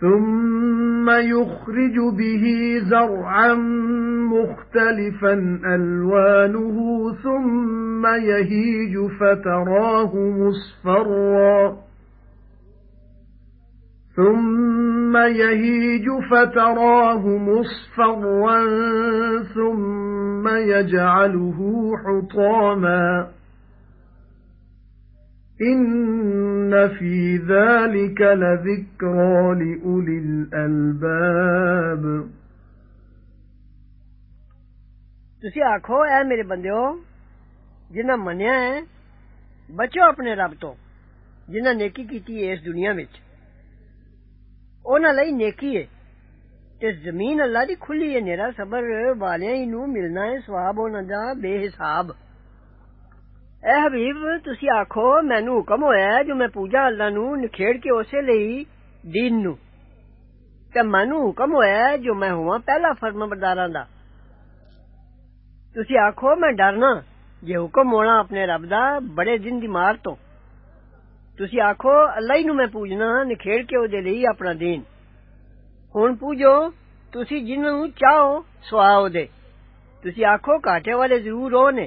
ثُمَّ يُخْرِجُ بِهِ زَرْعًا مُخْتَلِفًا أَلْوَانُهُ ثُمَّ يَهِيجُ فَتَرَاهُ مُصْفَرًّا. ثُمَّ يَهِيجُ فَتَرَاهُ مُصْفَرًّا ثُمَّ يَجْعَلُهُ حُطَامًا. إِنَّ فِي ذَلِكَ لَذِكْرَى لِأُولِي الْأَلْبَابِ ਤੁਸੀਂ ਆਖੋ ਐ ਮੇਰੇ ਬੰਦਿਓ ਜਿਨ੍ਹਾਂ ਮੰਨਿਆ ਹੈ ਬਚੋ ਆਪਣੇ ਰੱਬ ਤੋਂ ਜਿਨ੍ਹਾਂ ਨੇਕੀ ਕੀਤੀ ਹੈ ਇਸ ਦੁਨੀਆ ਵਿੱਚ ਉਹਨਾਂ ਲਈ ਨੇਕੀ ਹੈ ਤੇ ਜ਼ਮੀਨ ਅੱਲਾ ਦੀ ਖੁੱਲੀ ਹੈ ਨੇਰਾ ਸਬਰ ਵਾਲਿਆਂ ਹੀ ਨੂੰ ਮਿਲਣਾ ਹੈ ਸਵਾਬ ਉਹਨਾਂ ਦਾ ਬੇਹਿਸਾਬ اے حبیب تسی آکھو مینوں حکم ہویا ہے جو میں پوجا اللہ نو نکھیڑ کے اسے لئی دین نو تے مینوں حکم ہویا ہے جو میں ہوا پہلا فرمانبرداراں دا تسی آکھو میں ڈرنا یہ حکم ہونا اپنے رب دا بڑے دن دی مار تو تسی آکھو اللہ ہی نو میں پوجنا نکھیڑ کے أو دے لئی اپنا دین ہن پوجو تسی جنوں چاہو سواؤ دے تسی آکھو کاٹے والے ضرور ہو نے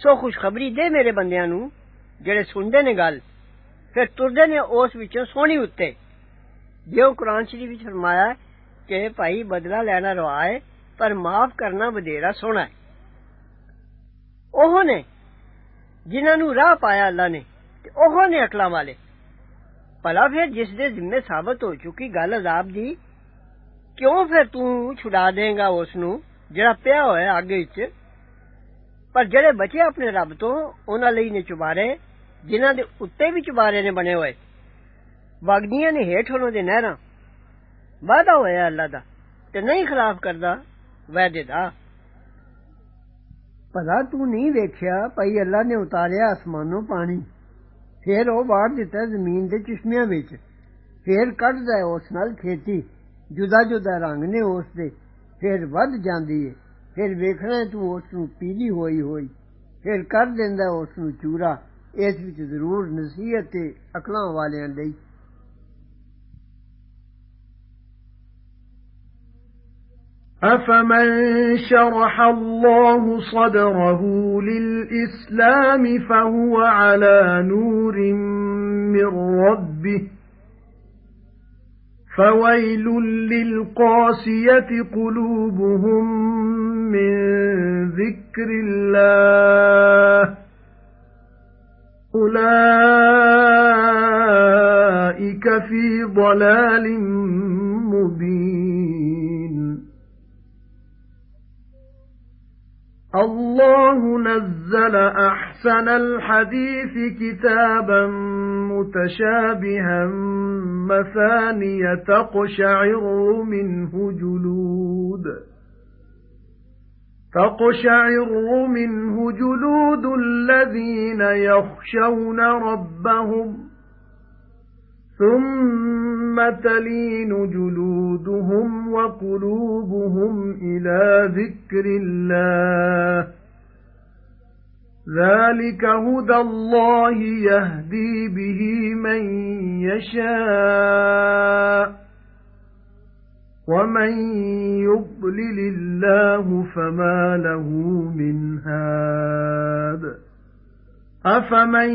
ਸੋ ਖੁਸ਼ਖਬਰੀ ਦੇ ਮੇਰੇ ਬੰਦਿਆਂ ਨੂੰ ਜਿਹੜੇ ਸੁਣਦੇ ਨੇ ਗੱਲ ਫਿਰ ਤੁਰਦੇ ਨੇ ਉਸ ਵਿੱਚੋਂ ਸੋਹਣੀ ਉੱਤੇ ਜਿਉਂ ਕੁਰਾਨ ਸ਼ਰੀਫ ਵਿੱਚ ਫਰਮਾਇਆ ਕਿ ਭਾਈ ਬਦਲਾ ਲੈਣਾ ਰਵਾ ਹੈ ਪਰ ਮਾਫ ਕਰਨਾ ਵਧੇਰਾ ਸੋਹਣਾ ਹੈ ਉਹ ਨੇ ਜਿਨ੍ਹਾਂ ਨੂੰ ਰਾਹ ਪਾਇਆ ਅੱਲਾ ਨੇ ਤੇ ਉਹ ਨੇ ਅਕਲਾਂ ਵਾਲੇ ਭਲਾ ਫਿਰ ਜਿਸ ਦੇ ਜ਼ਿੰਮੇ ਸਾਬਤ ਹੋ ਚੁੱਕੀ ਗੱਲ ਅਜ਼ਾਬ ਦੀ ਕਿਉਂ ਫਿਰ ਤੂੰ ਛੁਡਾ ਦੇਂਗਾ ਉਸ ਨੂੰ ਜਿਹੜਾ ਪਿਆ ਹੋਇਆ ਅੱਗ ਵਿੱਚ ਪਰ ਜਿਹੜੇ ਬਚੇ ਆਪਣੇ ਰੱਬ ਤੋਂ ਉਹਨਾਂ ਲਈ ਨੇ ਚੁਬਾਰੇ ਜਿਨ੍ਹਾਂ ਦੇ ਉੱਤੇ ਵੀ ਚੁਬਾਰੇ ਨੇ ਬਣੇ ਹੋਏ ਵਗਦੀਆਂ ਨੇ ਹੇਠ ਉਹਨਾਂ ਦੇ ਨਹਿਰਾਂ ਵਾਦਾ ਹੋਇਆ ਅੱਲਾ ਦਾ ਤੇ ਨਹੀਂ ਖਿਲਾਫ ਕਰਦਾ ਵਾਅਦੇ ਦਾ ਭਲਾ ਤੂੰ ਨਹੀਂ ਵੇਖਿਆ ਭਈ ਅੱਲਾ ਨੇ ਉਤਾਰਿਆ ਅਸਮਾਨੋਂ ਪਾਣੀ ਫਿਰ ਉਹ ਵਾੜ ਦਿੱਤਾ ਜ਼ਮੀਨ ਦੇ ਚਸ਼ਮਿਆਂ ਵਿੱਚ ਫਿਰ ਕੱਢਦਾ ਉਸ ਨਾਲ ਖੇਤੀ ਜੁਦਾ ਜੁਦਾ ਰੰਗ ਨੇ ਉਸ ਦੇ ਫਿਰ ਵੱਧ ਜਾਂਦੀ ਏ ਫਿਰ ਵੇਖਣਾ ਤੂੰ ਉਸ ਨੂੰ ਪੀਲੀ ਹੋਈ ਹੋਈ ਫਿਰ ਕਰ ਦਿੰਦਾ ਉਸ ਨੂੰ ਚੂਰਾ ਇਸ ਵਿੱਚ ਜ਼ਰੂਰ ਨਸੀਹਤ ਤੇ ਅਕਲਾਂ ਵਾਲਿਆਂ ਲਈ أَفَمَن شَرَحَ اللَّهُ صَدْرَهُ لِلْإِسْلَامِ فَهُوَ عَلَى نُورٍ مِّن رَّبِّهِ فَوَيْلٌ لِّلْقَاسِيَةِ قُلُوبُهُم مِّن ذِكْرِ اللَّهِ. أُولَئِكَ فِي ضَلَالٍ مُّبِينٍ. اللَّهُ نَزَّلَ أَحْسَنَ الْحَدِيثِ كِتَابًا مُتَشَابِهًا مَثَانِيَ تَقْشَعِرُّ مِنْهُ جُلُودُ تَقْشَعِرُّ مِنْهُ جُلُودُ الَّذِينَ يَخْشَوْنَ رَبَّهُمْ ثُمَّ تَلِينُ جُلُودُهُمْ وَقُلُوبُهُمْ ذِكْرِ اللَّهِ ذَلِكَ هُدَى اللَّهِ يَهْدِي بِهِ مَن يَشَاءُ وَمَن يُضْلِلِ اللَّهُ فَمَا لَهُ مِنْ هَادٍ أَفَمَن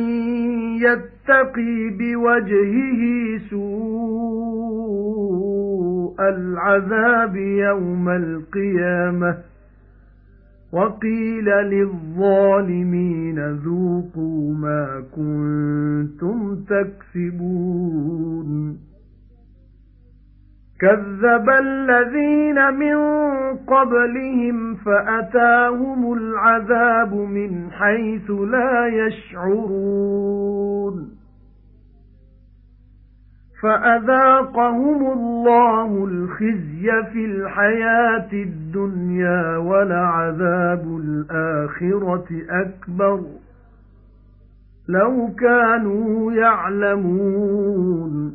يَتَّقِي بِوَجْهِهِ سُوءَ الْعَذَابِ يَوْمَ الْقِيَامَةِ وَقِيلَ لِلظَّالِمِينَ ذُوقُوا مَا كُنتُمْ تَكْسِبُونَ كَذَّبَ الَّذِينَ مِن قَبْلِهِمْ فَأَتَاهُمُ الْعَذَابُ مِنْ حَيْثُ لَا يَشْعُرُونَ. فَأَذَاقَهُمُ اللَّهُ الْخِزْيَ فِي الْحَيَاةِ الدُّنْيَا وَلَعَذَابُ الْآخِرَةِ أَكْبَرُ. لَوْ كَانُوا يَعْلَمُونَ.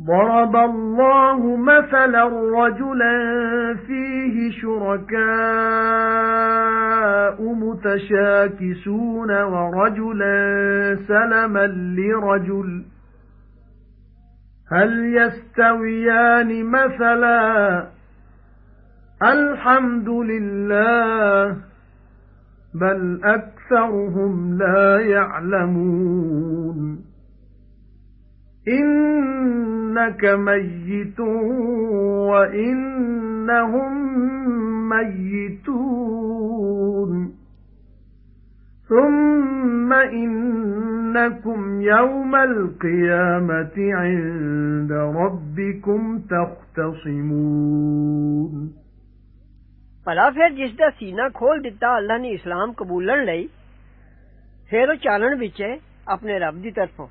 ضَرَبَ اللَّهُ مَثَلًا رَجُلًا فِيهِ شُرَكَاءُ مُتَشَاكِسُونَ وَرَجُلًا سَلَمًا لِرَجُلٍ. هَلْ يَسْتَوِيَانِ مَثَلًا؟ الْحَمْدُ لِلَّهِ بَلْ أَكْثَرُهُمْ لَا يَعْلَمُونَ. إِنَّكَ مَيِّتٌ وَإِنَّهُم مَّيِّتُونَ ثُمَّ إِنَّكُمْ يَوْمَ الْقِيَامَةِ عِندَ رَبِّكُمْ تَخْتَصِمُونَ ਭਲਾ ਫਿਰ ਜਿਸ ਦਾ ਸੀਨਾ ਖੋਲ ਦਿੱਤਾ ਅੱਲਾ ਨੇ ਇਸਲਾਮ ਕਬੂਲਣ ਲਈ ਫਿਰ ਉਹ ਚਾਲਣ ਵਿੱਚ ਹੈ ਆਪਣੇ ਰੱਬ ਦੀ ਤਰਫੋਂ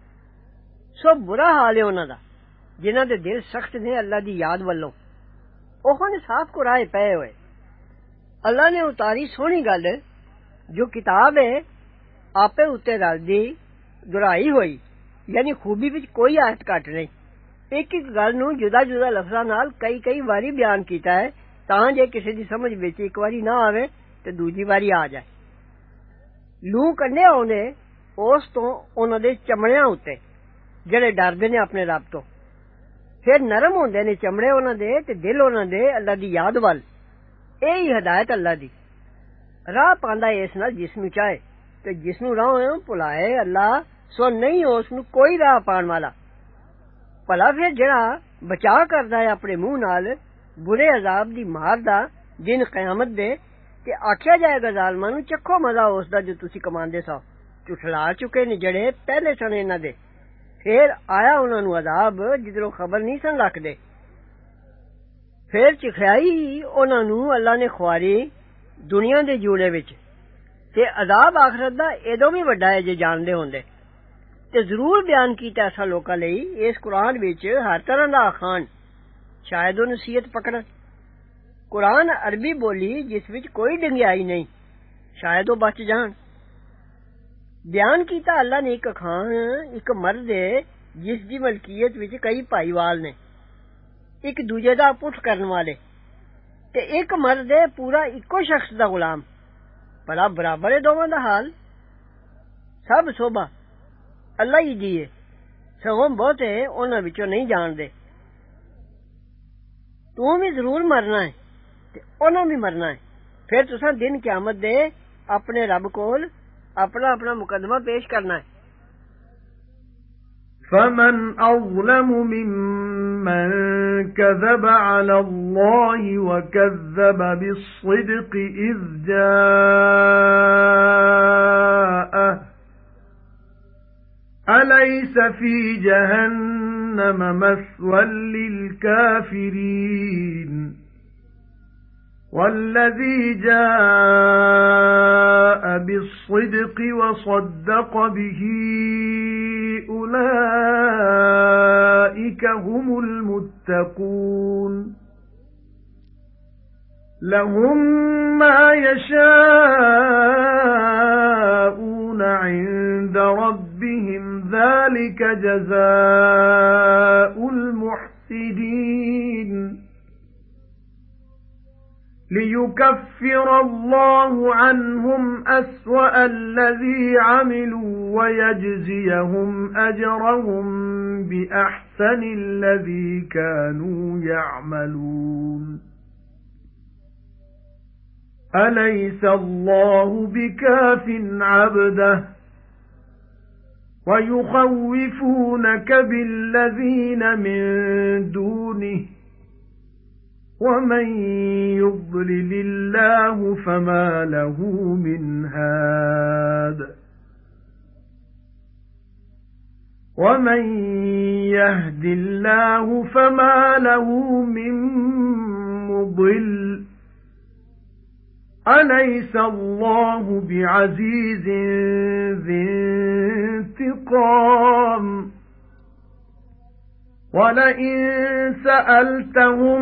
ਸੋ ਬੁਰਾ ਹਾਲ ਹੈ ਉਹਨਾਂ ਦਾ ਜਿਨ੍ਹਾਂ ਦੇ ਦਿਲ ਸਖਤ ਨੇ ਅੱਲਾ ਦੀ ਯਾਦ ਵੱਲੋਂ ਉਹ ਨੇ ਸਾਫ਼ ਕੁਰਾਏ ਪਏ ਹੋਏ ਅੱਲਾ ਨੇ ਉਤਾਰੀ ਸੋਹਣੀ ਗੱਲ ਜੋ ਕਿਤਾਬ ਹੈ ਆਪੇ ਉੱਤੇ ਰਲਦੀ ਦੁਹਰਾਈ ਹੋਈ ਯਾਨੀ ਖੂਬੀ ਵਿੱਚ ਕੋਈ ਆਇਤ ਘਟ ਨਹੀਂ ਇੱਕ ਇੱਕ ਗੱਲ ਨੂੰ ਜੁਦਾ ਜੁਦਾ ਲਫ਼ਜ਼ਾਂ ਨਾਲ ਕਈ ਕਈ ਵਾਰੀ ਬਿਆਨ ਕੀਤਾ ਹੈ ਤਾਂ ਜੇ ਕਿਸੇ ਦੀ ਸਮਝ ਵਿੱਚ ਇੱਕ ਵਾਰੀ ਨਾ ਆਵੇ ਤੇ ਦੂਜੀ ਵਾਰੀ ਆ ਜਾਏ ਲੂ ਕੰਨੇ ਆਉਂਦੇ ਉਸ ਤੋਂ ਉਹਨਾਂ ਦੇ ਚਮੜਿਆਂ ਉੱਤੇ ਜਿਹੜੇ ਡਰਦੇ ਨੇ ਆਪਣੇ ਰੱਬ ਤੋਂ ਫਿਰ ਨਰਮ ਹੁੰਦੇ ਨੇ ਚਮੜੇ ਉਹਨਾਂ ਦੇ ਤੇ ਦਿਲ ਉਹਨਾਂ ਦੇ ਅੱਲਾ ਦੀ ਯਾਦ ਵੱਲ ਇਹ ਹੀ ਹਦਾਇਤ ਅੱਲਾ ਦੀ ਰਾਹ ਪਾਉਂਦਾ ਇਸ ਨਾਲ ਜਿਸ ਨੂੰ ਚਾਹੇ ਤੇ ਜਿਸ ਨੂੰ ਰਾਹ ਭੁਲਾਏ ਅੱਲਾ ਸੋ ਨਹੀਂ ਉਸ ਨੂੰ ਕੋਈ ਰਾਹ ਪਾਣ ਵਾਲਾ ਭਲਾ ਫਿਰ ਜਿਹੜਾ ਬਚਾ ਕਰਦਾ ਹੈ ਆਪਣੇ ਮੂੰਹ ਨਾਲ ਬੁਰੇ ਅਜ਼ਾਬ ਦੀ ਮਾਰ ਦਾ ਦਿਨ ਕਿਆਮਤ ਦੇ ਤੇ ਆਖਿਆ ਜਾਏਗਾ ਜ਼ਾਲਮਾਂ ਨੂੰ ਚੱਖੋ ਮਜ਼ਾ ਉਸ ਦਾ ਜੋ ਤੁਸੀਂ ਕਮਾਉਂਦੇ ਸੋ ਝੁਠਲਾ ਚੁੱਕੇ ਨੇ ਜਿਹੜੇ ਪਹਿਲੇ ਸਨ ਇਹਨਾਂ ਦੇ ਫੇਰ ਆਇਆ ਉਹਨਾਂ ਨੂੰ ਅਜ਼ਾਬ ਜਿੱਧਰੋਂ ਖਬਰ ਨਹੀਂ ਸਨ ਰੱਖਦੇ ਫੇਰ ਚਖਾਈ ਉਹਨਾਂ ਨੂੰ ਅੱਲਾ ਨੇ ਖਵਾਰੀ ਦੁਨੀਆ ਦੇ ਜੂੜੇ ਵਿੱਚ ਤੇ ਅਜ਼ਾਬ ਆਖਰਤ ਦਾ ਇਹਦੋਂ ਵੀ ਵੱਡਾ ਹੈ ਜੇ ਜਾਣਦੇ ਹੁੰਦੇ ਤੇ ਜ਼ਰੂਰ ਬਿਆਨ ਕੀਤਾ ਐਸਾ ਲੋਕਾਂ ਲਈ ਇਸ ਕੁਰਾਨ ਵਿੱਚ ਹਰ ਤਰ੍ਹਾਂ ਦਾ ਖਾਨ ਸ਼ਾਇਦ ਉਹ ਨਸੀਹਤ ਪਕੜਨ ਕੁਰਾਨ ਅਰਬੀ ਬੋਲੀ ਜਿਸ ਵਿੱਚ ਕੋਈ ਡੰਗਿਆਈ ਨਹੀਂ ਸ਼ਾਇਦ ਉਹ ਬਚ ਜਾਣ بیان کیتا اللہ نے ایک خان ایک مرد ہے جس دی ملکیت وچ کئی پائیوال نے ایک دوجے دا پٹھ کرن والے تے ایک مرد ہے پورا ایکو شخص دا غلام بھلا برابر ہے دوواں دا حال سب سوبا اللہ ہی دیے سگوں بہتے انہاں وچوں نہیں جان دے تو بھی ضرور مرنا ہے تے انہاں بھی مرنا ہے پھر تساں دن قیامت دے اپنے رب کول اپنا اپنا مقدمہ پیش کرنا ہے فمن اظلم ممن كذب على الله وكذب بالصدق اذ جاءه اليس في جهنم مثوى للكافرين وَالَّذِي جَاءَ بِالصِّدْقِ وَصَدَّقَ بِهِ أُولَئِكَ هُمُ الْمُتَّقُونَ. لَهُم مَّا يَشَاءُونَ عِندَ رَبِّهِمْ ذَلِكَ جَزَاءُ الْمُحْسِنِينَ. لِيُكَفِّرَ اللَّهُ عَنْهُمْ أَسْوَأَ الَّذِي عَمِلُوا وَيَجْزِيَهُمْ أَجْرَهُم بِأَحْسَنِ الَّذِي كَانُوا يَعْمَلُونَ. أَلَيْسَ اللَّهُ بِكَافٍ عَبْدَهُ؟ وَيُخَوِّفُونَكَ بِالَّذِينَ مِن دُونِهِ. وَمَن يُضْلِلِ اللَّهُ فَمَا لَهُ مِنْ هَادٍ وَمَن يَهْدِ اللَّهُ فَمَا لَهُ مِن مُّضِلٍّ أَلَيْسَ اللَّهُ بِعَزِيزٍ ذِي انتِقَامٍ وَلَئِن سَأَلْتَهُم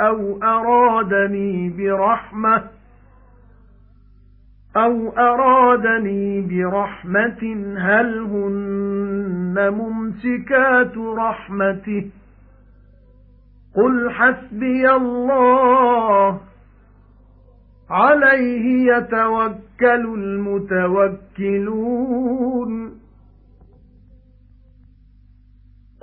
أَوْ أَرَادَنِي بِرَحْمَةٍ أَوْ أَرَادَنِي بِرَحْمَةٍ هَلْ هُنَّ مُمْسِكَاتُ رَحْمَتِهِ قُلْ حَسْبِيَ اللَّهُ عَلَيْهِ يَتَوَكَّلُ الْمُتَوَكِّلُونَ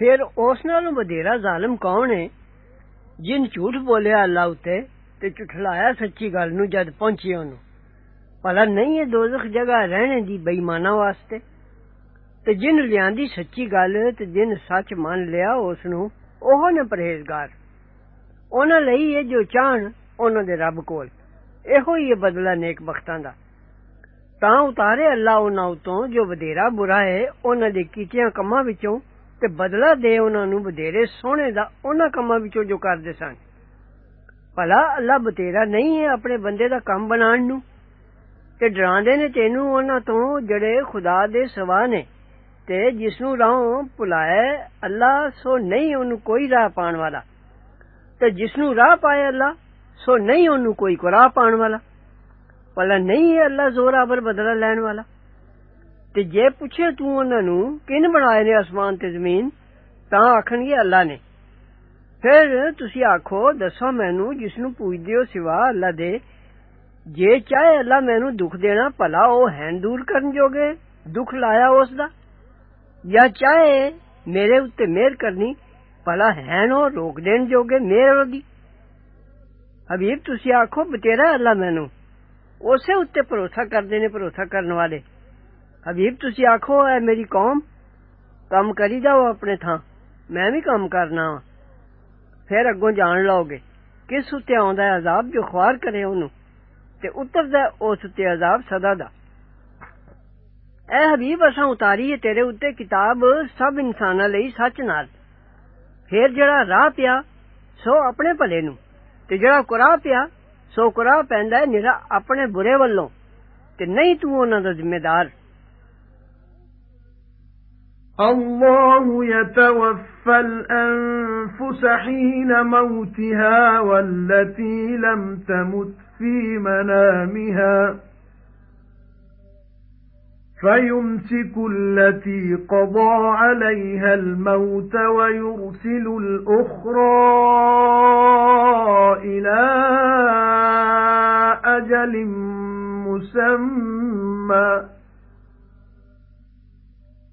ਫਿਰ ਉਸ ਨਾਲੋਂ ਵਧੇਰਾ ਜ਼ਾਲਮ ਕੌਣ ਹੈ ਜਿਨ ਝੂਠ ਬੋਲਿਆ ਅੱਲਾ ਉਤੇ ਤੇ ਝੁਠਲਾਇਆ ਸੱਚੀ ਗੱਲ ਨੂੰ ਜਦ ਪਹੁੰਚੀ ਉਹਨੂੰ ਭਲਾ ਨਹੀਂ ਹੈ ਦੋਜ਼ਖ ਜਗ੍ਹਾ ਰਹਿਣੇ ਦੀ ਬੇਈਮਾਨਾਂ ਵਾਸਤੇ ਤੇ ਜਿਨ ਲਿਆਂਦੀ ਸੱਚੀ ਗੱਲ ਤੇ ਜਿਨ ਸੱਚ ਮੰਨ ਲਿਆ ਉਸ ਨੂੰ ਉਹ ਨੇ ਪਰਹੇਜ਼ਗਾਰ ਉਹਨਾਂ ਲਈ ਇਹ ਜੋ ਚਾਹਣ ਉਹਨਾਂ ਦੇ ਰੱਬ ਕੋਲ ਇਹੋ ਹੀ ਬਦਲਾ ਨੇਕ ਬਖਤਾਂ ਦਾ ਤਾਂ ਉਤਾਰੇ ਅੱਲਾ ਉਹਨਾਂ ਉਤੋਂ ਜੋ ਵਧੇਰਾ ਬੁਰਾ ਹੈ ਉਹਨਾਂ ਦੇ ਕੀਤਿਆਂ ਕੰਮਾਂ ਵਿੱਚੋਂ ਤੇ ਬਦਲਾ ਦੇ ਉਹਨਾਂ ਨੂੰ ਵਧੇਰੇ ਸੋਹਣੇ ਦਾ ਉਹਨਾਂ ਕੰਮਾਂ ਵਿੱਚੋਂ ਜੋ ਕਰਦੇ ਸਨ ਭਲਾ ਅੱਲਾ ਬਤੇਰਾ ਨਹੀਂ ਹੈ ਆਪਣੇ ਬੰਦੇ ਦਾ ਕੰਮ ਬਣਾਉਣ ਨੂੰ ਤੇ ਡਰਾਉਂਦੇ ਨੇ ਤੈਨੂੰ ਉਹਨਾਂ ਤੋਂ ਜਿਹੜੇ ਖੁਦਾ ਦੇ ਸਵਾ ਨੇ ਤੇ ਜਿਸ ਨੂੰ ਰਾਹ ਭੁਲਾਏ ਅੱਲਾ ਸੋ ਨਹੀਂ ਉਹਨੂੰ ਕੋਈ ਰਾਹ ਪਾਣ ਵਾਲਾ ਤੇ ਜਿਸ ਨੂੰ ਰਾਹ ਪਾਏ ਅੱਲਾ ਸੋ ਨਹੀਂ ਉਹਨੂੰ ਕੋਈ ਕੁਰਾਹ ਪਾਣ ਵਾਲਾ ਭਲਾ ਨਹੀਂ ਹੈ ਅੱਲਾ ਜ਼ੋਰਾਵਰ ਬਦਲਾ ਲੈਣ ਵਾਲਾ تے جے پوچھے تو انہاں نو کن بنائے نے آسمان تے زمین؟ تاں آکھن گے اللہ نے۔ پھر تسی آکھو، دسو مینوں جس نو پوچھدے ہو سوا اللہ دے۔ جے چاہے اللہ مینو دکھ دینا پلا او ہین دور کرن جوگے، دکھ لایا اس دا۔ یا چاہے میرے اتنے مہر کرنی پلا ہین او روک دین جوگے مہر دی حبیب، تسی آکھو بتیرا اللہ مینو اسے اتنے بھروسہ کرتے نے بھروسہ کرنے والے۔ ਹਬੀਬ ਤੁਸੀਂ ਆਖੋ ਐ ਮੇਰੀ ਕੌਮ ਕੰਮ ਕਰੀਦਾ ਉਹ ਆਪਣੇ ਥਾਂ ਮੈਂ ਵੀ ਕੰਮ ਕਰਨਾ ਵਾ ਫਿਰ ਅੱਗੋਂ ਜਾਣ ਲਓਗੇ ਕਿਸ ਉੱਤੇ ਆਉਂਦਾ ਹੈ ਅਜ਼ਾਬ ਜੋ ਖਵਾਰ ਕਰੇ ਉਹਨੂੰ ਤੇ ਉਤਰਦਾ ਉਸ ਉੱਤੇ ਅਜ਼ਾਬ ਸਦਾ ਦਾ ਐ ਹਬੀਬ ਅਸਾਂ ਉਤਾਰੀ ਹੈ ਤੇਰੇ ਉੱਤੇ ਕਿਤਾਬ ਸਭ ਇਨਸਾਨਾਂ ਲਈ ਸੱਚ ਨਾਲ ਫਿਰ ਜਿਹੜਾ ਰਾਹ ਪਿਆ ਸੋ ਆਪਣੇ ਭਲੇ ਨੂੰ ਤੇ ਜਿਹੜਾ ਕੁਰਾਹ ਪਿਆ ਸੋ ਕੁਰਾਹ ਪੈਂਦਾ ਹੈ ਨਿਰਾ ਆਪਣੇ ਬੁਰੇ ਵੱਲੋਂ ਤੇ ਨਹੀਂ ਤੂੰ ਉਹਨਾਂ ਦਾ ਜ਼ਿੰਮੇਦਾਰ الله يتوفى الأنفس حين موتها والتي لم تمت في منامها. فَيُمْسِكُ الَّتِي قَضَى عَلَيْهَا الْمَوْتَ وَيُرْسِلُ الْأُخْرَى إِلَى أَجَلٍ مُّسَمًّى.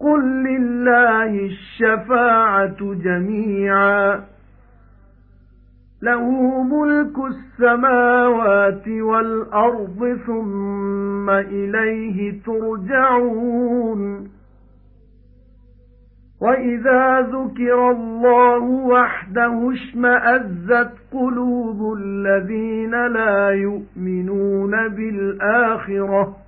قُل لِّلَّهِ الشَّفَاعَةُ جَمِيعًا. لَهُ مُلْكُ السَّمَاوَاتِ وَالْأَرْضِ ثُمَّ إِلَيْهِ تُرْجَعُونَ. وَإِذَا ذُكِرَ اللَّهُ وَحْدَهُ اشْمَأَزَّتْ قُلُوبُ الَّذِينَ لَا يُؤْمِنُونَ بِالْآخِرَةِ.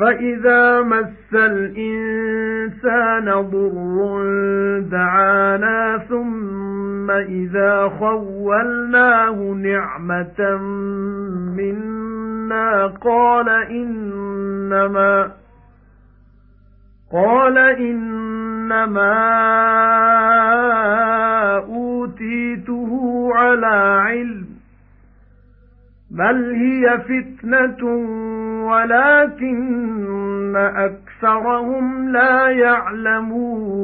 فَإِذَا مَسَّ الْإِنسَانَ ضُرٌّ دَعَانَا ثُمَّ إِذَا خَوَّلْنَاهُ نِعْمَةً مِنَّا قَالَ إِنَّمَا قَالَ إِنَّمَا أُوتِيتُهُ عَلَى عِلْمٍ بَلْ هِيَ فِتْنَةٌ وَلَكِنَّ أَكْثَرَهُمْ لَا يَعْلَمُونَ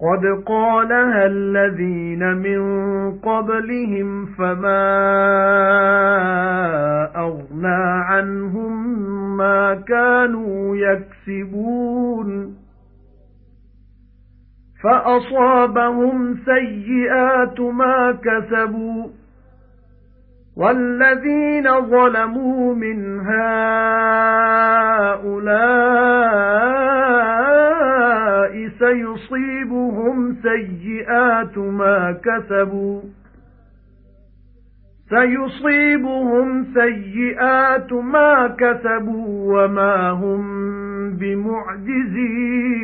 قَدْ قَالَهَا الَّذِينَ مِن قَبْلِهِمْ فَمَا أَغْنَى عَنْهُمْ مَا كَانُوا يَكْسِبُونَ فَأَصَابَهُمْ سَيِّئَاتُ مَا كَسَبُوا وَالَّذِينَ ظَلَمُوا مِنْ هَؤُلَاءِ سَيُصِيبُهُمْ سَيِّئَاتُ مَا كَسَبُوا سَيُصِيبُهُمْ سَيِّئَاتُ مَا كَسَبُوا وَمَا هُمْ بِمُعْجِزِينَ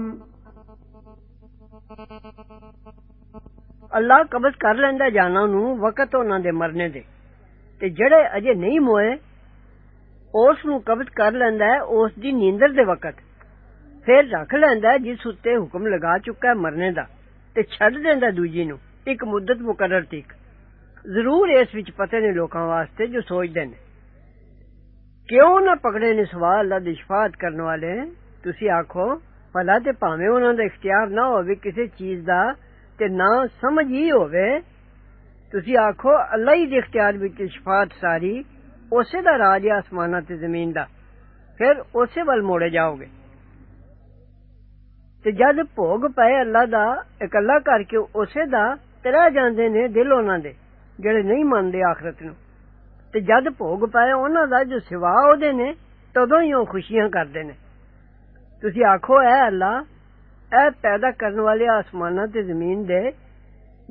ਅੱਲਾ ਕਬਜ਼ ਕਰ ਲੈਂਦਾ ਜਾਨਾਂ ਨੂੰ ਵਕਤ ਉਹਨਾਂ ਦੇ ਮਰਨੇ ਦੇ ਤੇ ਜਿਹੜੇ ਅਜੇ ਨਹੀਂ ਮੋਏ ਉਸ ਨੂੰ ਕਬਜ਼ ਕਰ ਲੈਂਦਾ ਹੈ ਉਸ ਦੀ ਨੀਂਦਰ ਦੇ ਵਕਤ ਫਿਰ ਰੱਖ ਲੈਂਦਾ ਜਿਸ ਉੱਤੇ ਹੁਕਮ ਲਗਾ ਚੁੱਕਾ ਹੈ ਮਰਨੇ ਦਾ ਤੇ ਛੱਡ ਦਿੰਦਾ ਦੂਜੀ ਨੂੰ ਇੱਕ ਮੁੱਦਤ ਮੁਕਰਰ ਤੀਕ ਜ਼ਰੂਰ ਇਸ ਵਿੱਚ ਪਤੇ ਨੇ ਲੋਕਾਂ ਵਾਸਤੇ ਜੋ ਸੋਚਦੇ ਨੇ ਕਿਉਂ ਨਾ ਪਕੜੇ ਨੇ ਸਵਾਲ ਅੱਲਾ ਦੀ ਸ਼ਫਾਅਤ ਕਰਨ ਵਾਲੇ ਤੁਸੀਂ ਆਖੋ ਭਲਾ ਤੇ ਭਾਵੇਂ ਉਹਨਾਂ ਦਾ ਇਖਤਿਆਰ ਨਾ ਹੋਵੇ ਕਿਸੇ ਚੀਜ਼ ਦਾ تے نہ سمجھ ہی ہووے تسی آکھو اللہ ہی دے اختیار وچ شفاعت ساری اسے دا راج ہے آسماناں تے زمین دا پھر اسے ول موڑے جاؤ گے تے جد بھوگ پئے اللہ دا اکلا کر کے اسے دا ترہ جاندے نے دل انہاں دے جڑے نہیں مندے آخرت نو تے جد بھوگ پئے انہاں دا جو سوا اودے نے تدوں ہی أو خوشیاں کردے نے تسی آکھو اے اللہ اے پیدا کرنے والے آسمانہ تے زمین دے،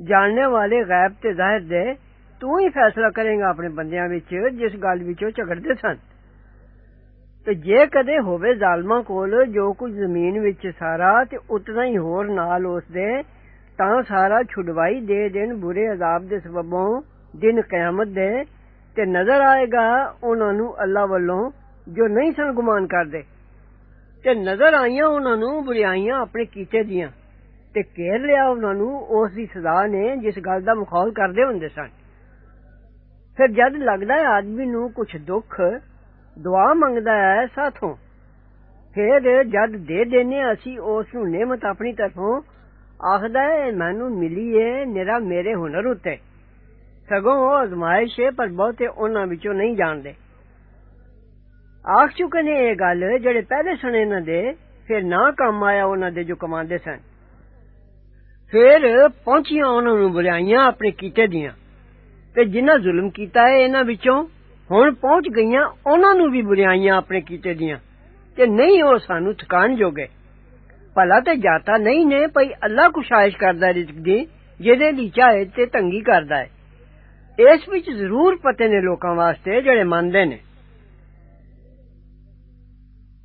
جاننے والے غیب تے ظاہر دے تو ہی فیصلہ کرے گا اپنے بندیاں وچ، جس گل وچ جھگڑدے سن۔ تے جے کدے ہوے ظالماں کول جو کچھ زمین وچ سارا تے اتنا ہی ہور نال اس دے، تاں سارا چھڈوائی دے دین برے عذاب دے سببوں دن قیامت دے۔ تے نظر آئے گا انہاں نو اللہ والوں جو نہیں سن گمان کردے۔ ਤੇ ਨਜ਼ਰ ਆਈਆਂ ਉਹਨਾਂ ਨੂੰ ਬੁਰੀਆਈਆਂ ਆਪਣੇ ਕੀਤੇ ਦੀਆਂ ਤੇ ਘੇਰ ਲਿਆ ਉਹਨਾਂ ਨੂੰ ਉਸ ਦੀ ਸਜ਼ਾ ਨੇ ਜਿਸ ਗੱਲ ਦਾ ਮਖੌਲ ਕਰਦੇ ਹੁੰਦੇ ਸਨ ਫਿਰ ਜਦ ਲੱਗਦਾ ਹੈ ਆਦਮੀ ਨੂੰ ਕੁਝ ਦੁੱਖ ਦੁਆ ਮੰਗਦਾ ਹੈ ਸਾਥੋਂ ਫਿਰ ਜਦ ਦੇ ਦੇਨੇ ਅਸੀਂ ਉਸ ਨੂੰ ਨਿਮਤ ਆਪਣੀ ਤਰਫੋਂ ਆਖਦਾ ਹੈ ਮੈਨੂੰ ਮਿਲੀ ਏ ਨਿਰਾ ਮੇਰੇ ਹੁਨਰ ਉਤੇ ਸਗੋਂ ਉਹ ਅਜ਼ਮਾਇਸ਼ ਹੈ ਪਰ ਬਹੁਤੇ ਉਹਨਾਂ ਵਿੱਚੋਂ ਨਹੀਂ ਜਾਣਦੇ ਆਖ ਚੁੱਕੇ ਨੇ ਇਹ ਗੱਲ ਜਿਹੜੇ ਪਹਿਲੇ ਸਣ ਇਹਨਾਂ ਦੇ ਫਿਰ ਨਾ ਕੰਮ ਆਇਆ ਉਹਨਾਂ ਦੇ ਜੋ ਕਮਾਉਂਦੇ ਸਨ ਫਿਰ ਪਹੁੰਚੀਆਂ ਉਹਨਾਂ ਨੂੰ ਬੁਲਾਈਆਂ ਆਪਣੇ ਕੀਤੇ ਦੀਆਂ ਤੇ ਜਿਨ੍ਹਾਂ ਜ਼ੁਲਮ ਕੀਤਾ ਹੈ ਇਹਨਾਂ ਵਿੱਚੋਂ ਹੁਣ ਪਹੁੰਚ ਗਈਆਂ ਉਹਨਾਂ ਨੂੰ ਵੀ ਬੁਲਾਈਆਂ ਆਪਣੇ ਕੀਤੇ ਦੀਆਂ ਤੇ ਨਹੀਂ ਉਹ ਸਾਨੂੰ ਥਕਾਨ ਜੋਗੇ ਭਲਾ ਤੇ ਜਾਤਾ ਨਹੀਂ ਨੇ ਭਈ ਅੱਲਾ ਕੁਸ਼ਾਇਸ਼ ਕਰਦਾ ਰਿਜ਼ਕ ਦੀ ਜਿਹਦੇ ਲਈ ਚਾਹੇ ਤੇ ਤੰਗੀ ਕਰਦਾ ਹੈ ਇਸ ਵਿੱਚ ਜ਼ਰੂਰ ਪਤੇ ਨੇ ਲੋਕਾਂ ਵਾਸਤੇ ਜਿਹੜੇ ਮੰਨਦੇ ਨੇ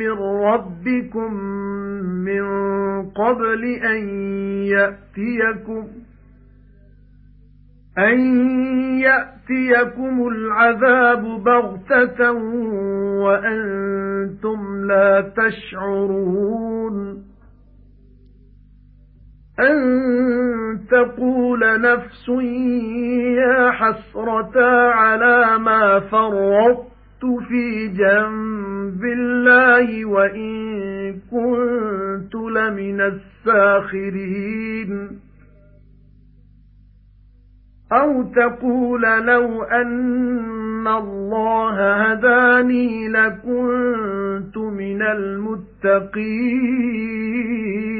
مِّن رَّبِّكُم مِّن قَبْلِ أَن يَأْتِيَكُمْ أَن يَأْتِيَكُمُ الْعَذَابُ بَغْتَةً وَأَنتُمْ لَا تَشْعُرُونَ أَن تَقُولَ نَفْسٌ يَا حَسْرَتَا عَلَى مَا فَرَّطتُ فِي جَنبِ اللَّهِ وَإِن كُنتُ لَمِنَ السَّاخِرِينَ. أَوْ تَقُولَ لَوْ أَنَّ اللَّهَ هَدَانِي لَكُنتُ مِنَ الْمُتَّقِينَ.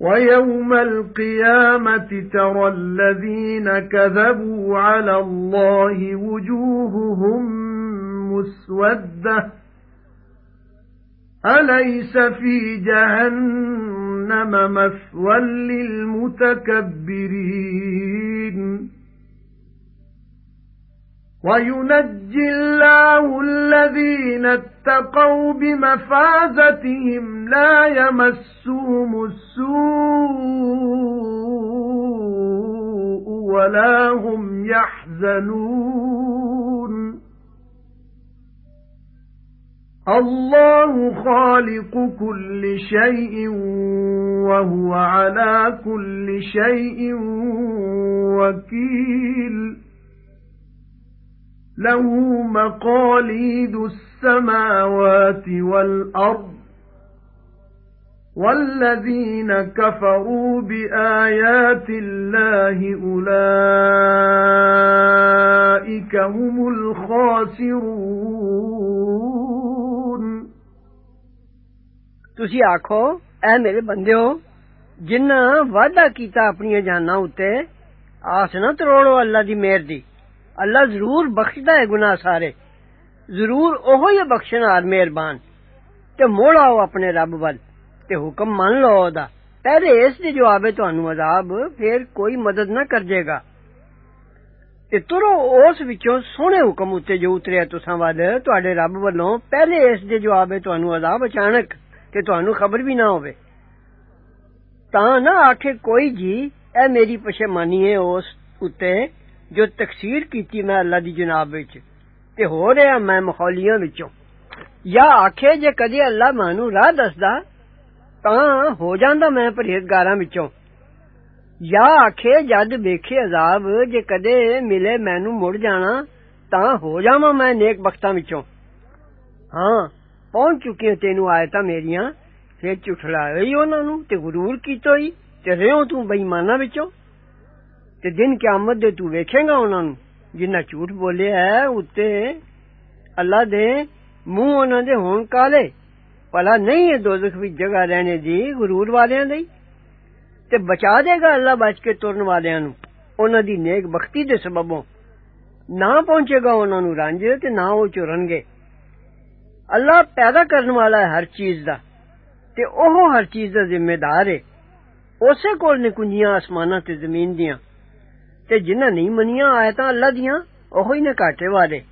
وَيَوْمَ الْقِيَامَةِ تَرَى الَّذِينَ كَذَبُوا عَلَى اللَّهِ وُجُوهُهُم مُّسْوَدَّةٌ. أَلَيْسَ فِي جَهَنَّمَ مَثْوًى لِلْمُتَكَبِّرِينَ؟ وَيُنَجِّي اللَّهُ الَّذِينَ اتَّقَوْا بِمَفَازَتِهِمْ لَا يَمَسُّهُمُ السُّوءُ وَلَا هُمْ يَحْزَنُونَ اللَّهُ خَالِقُ كُلِّ شَيْءٍ وَهُوَ عَلَى كُلِّ شَيْءٍ وَكِيلٌ لَهُ مَقَالِيدُ السَّمَاوَاتِ وَالْأَرْضِ وَالَّذِينَ كَفَرُوا بِآيَاتِ اللَّهِ أُولَئِكَ هُمُ الْخَاسِرُونَ ਤੁਸੀਂ ਆਖੋ ਐ ਮੇਰੇ ਬੰਦਿਓ ਜਿਨ੍ਹਾਂ ਵਾਅਦਾ ਕੀਤਾ ਆਪਣੀਆਂ ਜਾਨਾਂ ਉੱਤੇ ਆਸ ਨਾ ਤਰੋੜੋ ਅੱਲਾ ਦੀ ਮਿਹਰ ਦੀ اللہ ضرور بخشتا ہے گناہ سارے۔ ضرور اوہو یہ بخشن آر مہربان تے موڑ آؤ اپنے رب ول تے حکم مان لو او دا پہلے اس دے جواب ہے تانوں عذاب پھر کوئی مدد نہ کر جے گا۔ تے ترو اس وچوں سونے حکم اتے جو اتریا تساں ول تواڈے رب ولوں پہلے اس دے جواب ہے تانوں عذاب اچانک، کہ تانوں خبر بھی نہ ہوے تاں نہ آکھے کوئی جی اے میری پشیمانی ہے، اس اتے جو تکثیر کیتی میں اللہ دی جناب وچ۔ تے ہو رہا میں مخولیاں وچوں۔ یا آکھے جے کدی اللہ مانو راہ دسدا تاں ہو جاندا میں پرہیزگاراں وچوں۔ یا آکھے جد ویکھے عذاب جے کدے ملے مینوں مڑ جانا تاں ہو جاواں میں نیک بختاں وچوں۔ ہاں پہنچ چکی تینوں آیتاں میریاں۔ پھر چٹھڑائی انہاں نوں تے غرور کیتوئی۔ تے رہو توں بےایماناں وچوں۔ تے دن قیامت دے تو ویکھے گا انہاں نوں۔ جنہ جھوٹ بولیا ہے اوتے اللہ دے منہ انہاں دے ہون کالے۔ پلا نہیں ہے دوزخ وچ جگہ رہنے دی غرور والیاں دی۔ تے بچا دے گا اللہ بچ کے ترن والے نوں۔ انہاں دی نیک بختی دے سببوں۔ نہ پہنچے گا انہاں نوں رنج تے نہ او چورن گے۔ اللہ پیدا کرن والا ہے ہر چیز دا۔ تے اوہ ہر چیز دا ذمہ دار ہے۔ اسے کول نے تے زمین دیاں۔ ਤੇ ਜਿਨ੍ਹਾਂ ਨਹੀਂ ਮੰਨੀਆਂ ਆਇਤਾਂ ਅੱਲਾ ਦੀਆਂ ਉਹੋ ਹੀ ਨੇ ਘਾਟੇ ਵਾਲੇ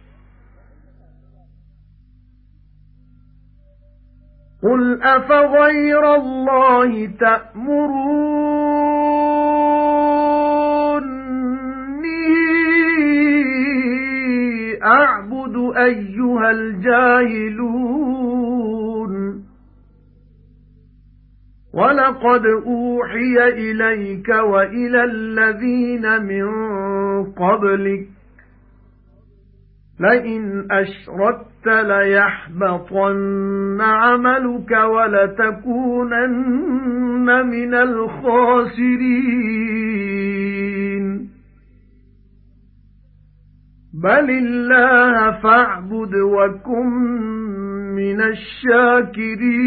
قُلْ أَفَغَيْرَ اللَّهِ تَأْمُرُونِّي أَعْبُدُ أَيُّهَا الْجَاهِلُونَ وَلَقَدْ أُوحِيَ إِلَيْكَ وَإِلَى الَّذِينَ مِن قَبْلِكَ لَئِنْ أَشْرَكْتَ لَيَحْبَطَنَّ عَمَلُكَ وَلَتَكُونَنَّ مِنَ الْخَاسِرِينَ. بَلِ اللَّهَ فَاعْبُدْ وَكُن مِّنَ الشَّاكِرِينَ.